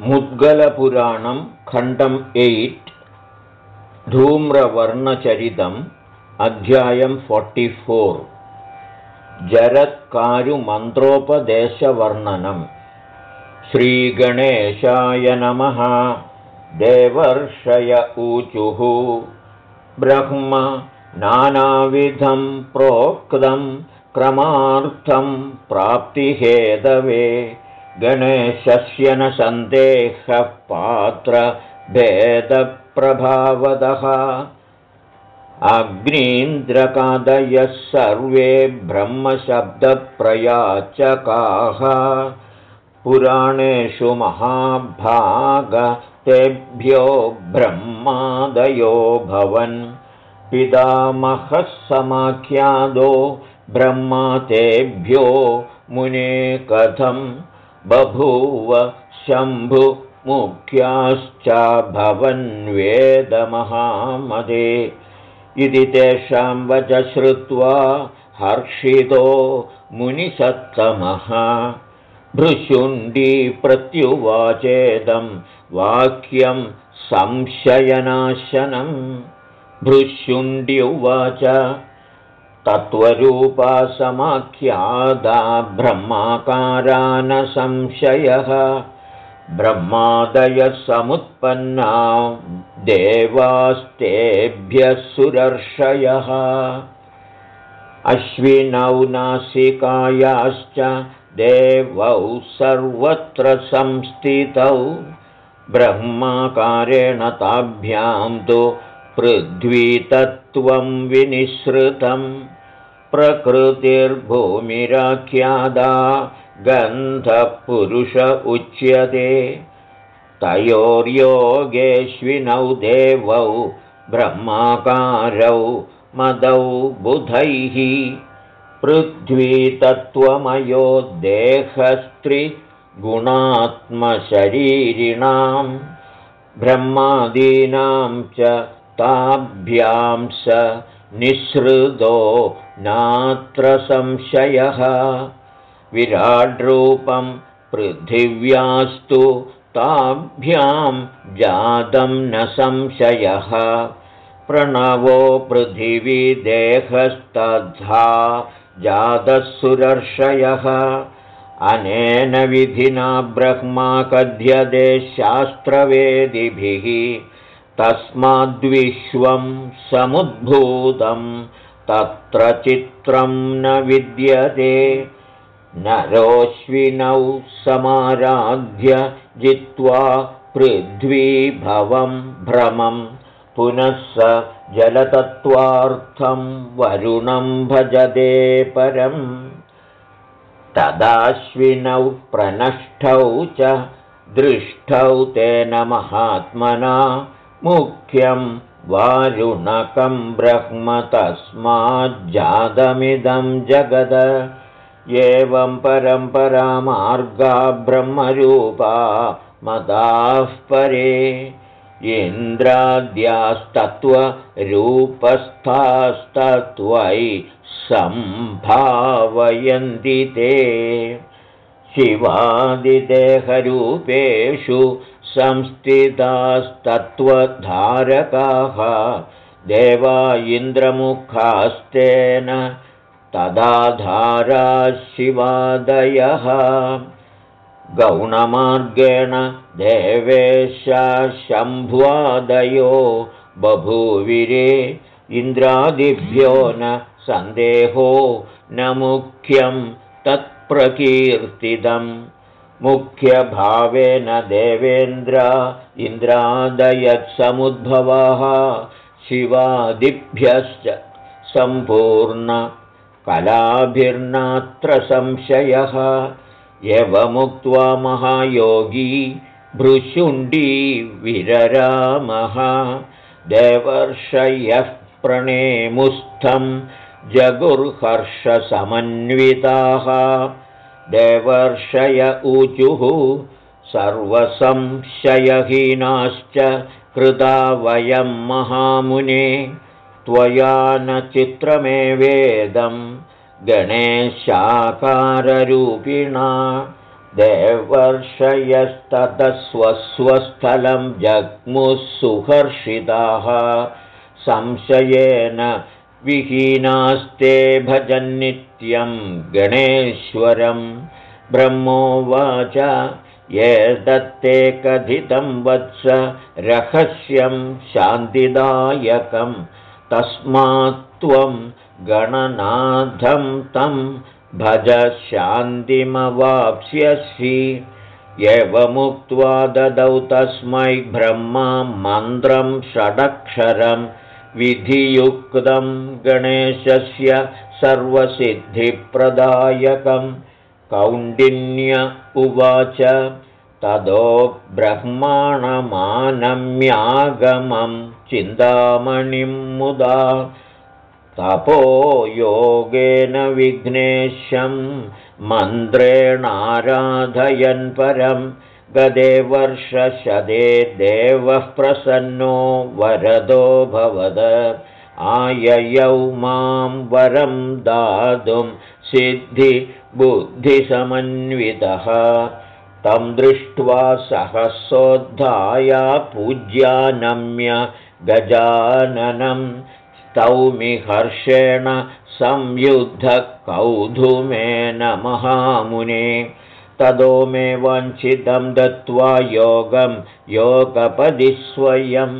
मुद्गलपुराणं खण्डम् एय्ट् धूम्रवर्णचरितम् अध्यायं फोर्टिफोर् जरत्कारुमन्त्रोपदेशवर्णनम् श्रीगणेशाय नमः। देवर्षय ऊचुः। ब्रह्म नानाविधं प्रोक्तं क्रमार्थं प्राप्तिहेदवे गणेशस्य न सन्देहः पात्रभेदप्रभावदः अग्नीन्द्रकादयः सर्वे ब्रह्मशब्दप्रयाचकाः। पुराणेषु महाभागतेभ्यो ब्रह्मादयो भवन्। पितामहः समाख्यादो ब्रह्मा तेभ्यो मुने कथम् बभूव शम्भुमुख्याश्चाभवन्वेदमहामदे इति तेषां वच श्रुत्वा हर्षितो मुनिसत्तमः। भृशुण्डी प्रत्युवाचेदं वाक्यं संशयनाशनं। भृशुण्ड्युवाच तत्त्वरूपा समाख्यादा ब्रह्माकारा न संशयः। ब्रह्मादयः समुत्पन्ना देवास्तेभ्यः सुरर्षयः। अश्विनौ नासिकायाश्च देवौ सर्वत्र संस्थितौ। ब्रह्माकारेण ताभ्यां तु पृथ्वीतत्त्वं विनिःसृतम् प्रकृतिर्भूमिराख्यादा गन्धपुरुष उच्यते। तयोर्योगेश्विनौ देवौ ब्रह्माकारौ मदौ बुधैः। पृथ्वीतत्त्वमयो देहस्त्रिगुणात्मशरीरिणां ब्रह्मादीनां च ताभ्यां स निःसृतो नात्र संशयः। विराड्रूपं पृथिव्यास्तु ताभ्यां जातं न संशयः। प्रणवो पृथिवीदेहस्तद्धा जातः अनेन विधिना ब्रह्मा कथ्यते शास्त्रवेदिभिः। तस्माद्विश्वं समुद्भूतं तत्र चित्रं न विद्यते। नरोश्विनौ समाराध्य जित्वा पृथ्वीभवं भ्रमं। पुनः स जलतत्त्वार्थं वरुणं भजते परम् तदाश्विनौ प्रनष्टौ च दृष्टौ तेन महात्मना। मुख्यं वारुणकं ब्रह्म तस्माज्जातमिदं जगद। एवं परम्परामार्गा ब्रह्मरूपा मदाः परे। इन्द्राद्यास्तत्त्वरूपस्थास्तत्त्वयि सम्भावयन्ति ते। शिवादिदेहरूपेषु संस्थितास्तत्त्वधारकाः देवा इन्द्रमुखास्तेन तदाधारा शिवादयः। गौणमार्गेण शम्भ्वादयो बभूविरे इन्द्रादिभ्यो न सन्देहो न मुख्यं तत्प्रकीर्तितम् मुख्यभावेन देवेन्द्र इन्द्रादयत्समुद्भवाः शिवादिभ्यश्च सम्पूर्णकलाभिर्नात्र संशयः। एवमुक्त्वा महायोगी भृशुण्डी विररामः। देवर्षयः प्रणेमुस्थं जगुर्हर्षसमन्विताः देवर्षय ऊचुः सर्वसंशयहीनाश्च कृता वयं महामुने। त्वया न चित्रमेवेदं गणेशाकाररूपिणा। देवर्षयस्ततस्वस्वस्थलं जग्मुः सुहर्षिताः संशयेन विहीनास्ते भजन्नित्यं गणेश्वरं ब्रह्मोवाच ये दत्ते कथितं वत्स रहस्यं शान्तिदायकं तस्मात् त्वं गणनाथं तं भज शान्तिमवाप्स्यसि। एवमुक्त्वा ददौ तस्मै ब्रह्मा मन्त्रं षडक्षरं विधियुक्तं गणेशस्य सर्वसिद्धिप्रदायकं कौण्डिन्य उवाच तदो ब्रह्माणमानम्यागमं चिन्तामणिं मुदा तपो योगेन विघ्नेशं मन्त्रेणाराधयन् परं गदे वर्षशदे देवः प्रसन्नो वरदो भवद। आययौ मां वरं दातुं सिद्धिबुद्धिसमन्वितः। तं दृष्ट्वा सहसोद्धाया पूज्यानम्य गजाननं स्तौमि हर्षेण संयुद्धकौधुमेन महामुने तदो मे वञ्चितं दत्त्वा योगं योगपदिस्वयं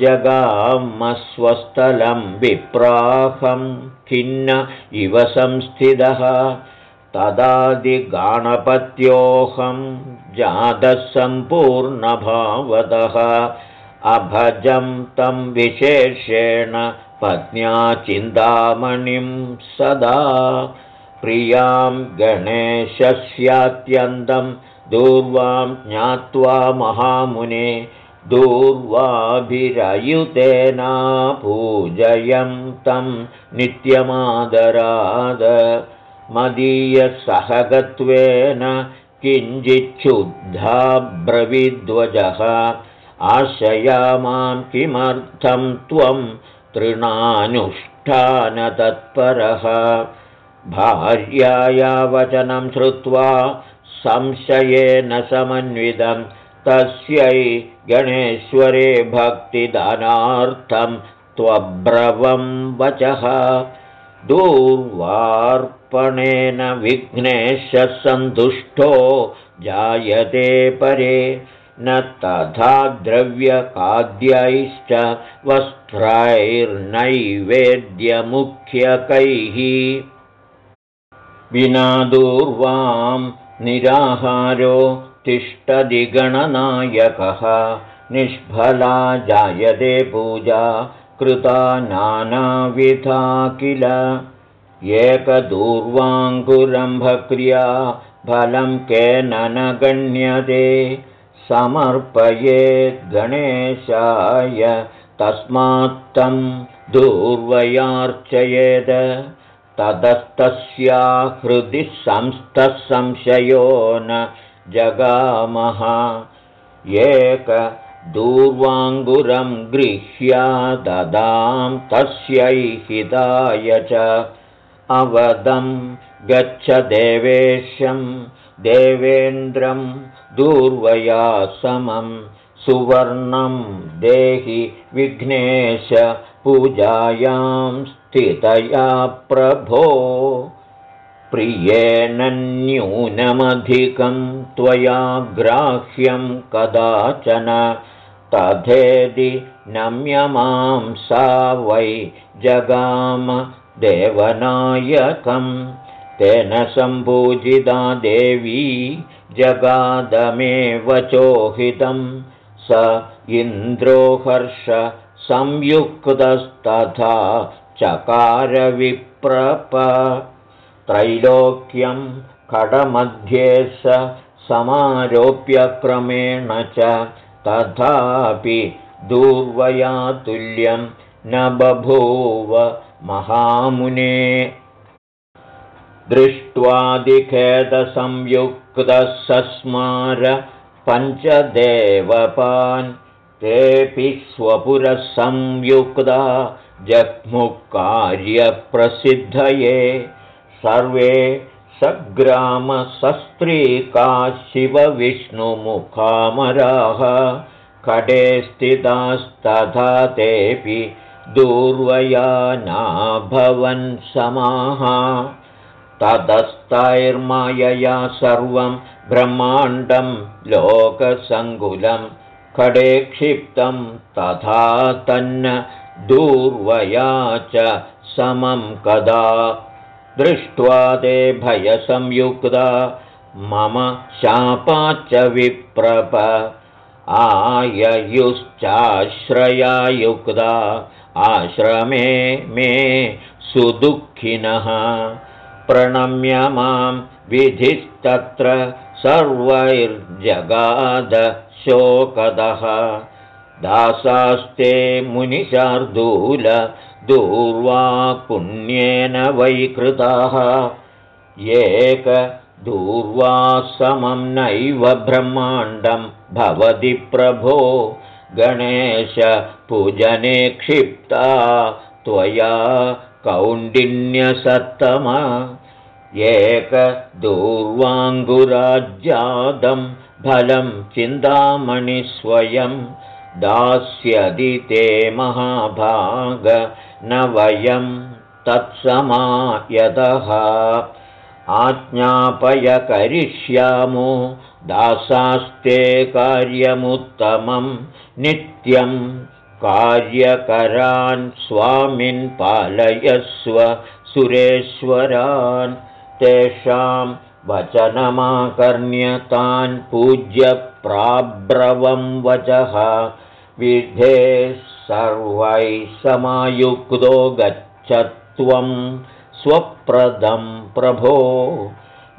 जगामस्वस्थलं विप्राहं खिन्न इव संस्थितः। तदादिगाणपत्योऽहं जातः सम्पूर्णभावतः अभजं तं विशेषेण पत्न्या चिन्तामणिं सदा प्रियां गणेशस्यात्यन्तं दूर्वां ज्ञात्वा महामुने दूर्वाभिरयुतेना पूजयं तं नित्यमादराद मदीयसहगत्वेन किञ्चिच्छुद्धा ब्रविद्वजः आशयामां किमर्थं त्वं तृणानुष्ठानतत्परः भार्याया वचनं श्रुत्वा संशयेन समन्वितं तस्यै गणेश्वरे भक्तिदानार्थं त्वब्रवं वचः। दूर्वार्पणेन विघ्नेशसन्तुष्टो जायते परे न तथा द्रव्यखाद्यैश्च वस्त्रैर्नैवेद्यमुख्यकैः विना दूर्वां निराहारो तिष्ठदिगणनायकः निष्फला जायते पूजा कृता नानाविधा किल। एकदूर्वाङ्कुरं भक्र्या फलं केन न गण्यते। समर्पयेद्गणेशाय तस्मात्तं दूर्वयार्चयेद ततस्तस्या हृदि संस्थः संशयो न जगामः। एकदूर्वाङ्गुरं गृह्या ददां तस्यै हिताय च। अवदं गच्छ देवेशं देवेन्द्रं दूर्वया समं। सुवर्णं देहि विघ्नेश पूजायां स्थितया प्रभो प्रियेनन्यूनमधिकं त्वया ग्राह्यं कदाचन तथेदि नम्यमां सा वै जगाम देवनायकं तेन सम्पूजिता देवी जगादमेव चोहितं स इन्द्रो हर्ष संयुक्तस्तथा चकारविप्रप। त्रैलोक्यं खडमध्ये स समारोप्यक्रमेण च तथापि दूर्वयातुल्यं न बभूव महामुने। दृष्ट्वादिखेदसंयुक्तः सस्मार पञ्चदेवपान् तेऽपि स्वपुरः संयुक्ता जग्मुकार्यप्रसिद्धये सर्वे सग्रामसस्त्रीका शिवविष्णुमुखामराः खडे स्थितास्तथा तेऽपि दूर्वया समाः ततस्तैर्मायया सर्वं ब्रह्माण्डं लोकसङ्कुलं खडे क्षिप्तं तथा तन्न दूर्वया च समं कदा? दृष्ट्वा ते भयसंयुक्ता। मम शापाच्च विप्रप। आययुश्चाश्रयायुक्ता। आश्रमे मे सुदुःखिनः। प्रणम्य मां विधिस्तत्र सर्वैर्जगादशोकदः दासास्ते मुनिशार्दूल दूर्वा पुण्येन वैकृताः एकदूर्वासमं नैव ब्रह्माण्डं भवति प्रभो। गणेशपूजने क्षिप्ता त्वया कौण्डिन्यसत्तम। एकदूर्वाङ्गुराज्यादं फलं चिन्तामणिस्वयं दास्यदि ते महाभाग न वयं तत्समायतः। आज्ञापय करिष्यामो दासास्ते कार्यमुत्तमं नित्यं कार्यकरान् स्वामिन् पालयस्व सुरेश्वरान्। तेषां वचनमाकर्ण्य तान् पूज्य प्राब्रवं वचः विधे सर्वैः समायुक्तो गच्छत्वं स्वप्रदं प्रभो।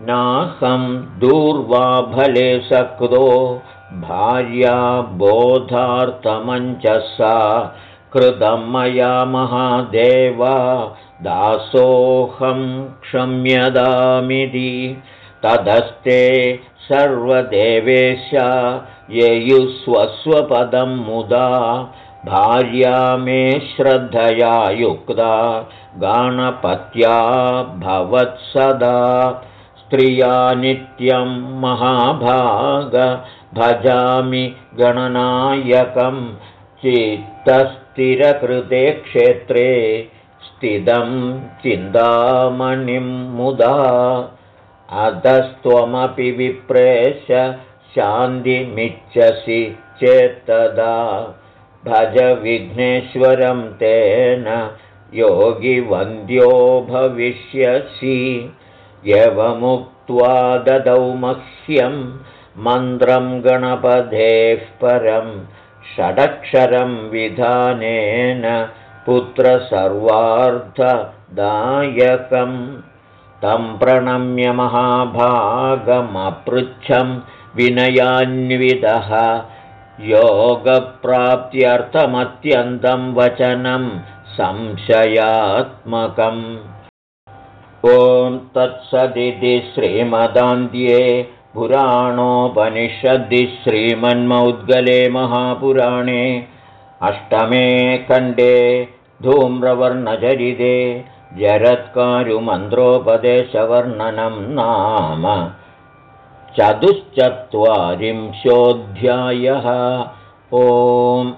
नाहं दूर्वाफले सक्तो भार्या बोधार्थमञ्चसा कृतं मया महादेवा दासोऽहं क्षम्यदामिति। तदस्ते सर्वदेवेशा ययुस्वस्वपदं मुदा भार्या मे श्रद्धया युक्ता गाणपत्या भवत्सदा स्त्रिया नित्यं महाभाग भजामि गणनायकं चित्तस्थिरकृते क्षेत्रे स्थितं चिन्तामणिं मुदा अधस्त्वमपि विप्रेश शान्तिमिच्छसि चेत्तदा। भज विघ्नेश्वरं तेन योगिवन्द्यो भविष्यसि। यवमुक्त्वा ददौ मह्यं मन्त्रं गणपधेः परं षडक्षरं विधानेन पुत्रसर्वार्थदायकं तं प्रणम्य महाभागमपृच्छं विनयान्वितः योगप्राप्त्यर्थमत्यन्तं वचनं संशयात्मकम्। ॐ तत्सदिति श्रीमदान्ध्ये पुराणोपनिषद्दि श्रीमन्मौद्गले महापुराणे अष्टमे खण्डे धूम्रवर्णचरिते जरत्कारुमन्त्रोपदेशवर्णनं नाम चतुश्चत्वारिंशोऽध्यायः। ओम्